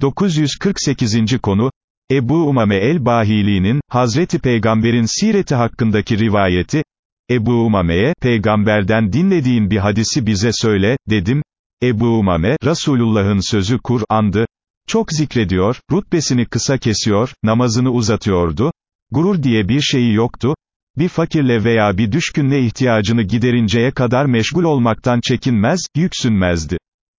948. konu, Ebu Umame el-Bahili'nin, Hazreti Peygamber'in sireti hakkındaki rivayeti, Ebu Umame'ye, peygamberden dinlediğin bir hadisi bize söyle, dedim, Ebu Umame, Resulullah'ın sözü Kur'an'dı, çok zikrediyor, rutbesini kısa kesiyor, namazını uzatıyordu, gurur diye bir şeyi yoktu, bir fakirle veya bir düşkünle ihtiyacını giderinceye kadar meşgul olmaktan çekinmez, yüksünmezdi.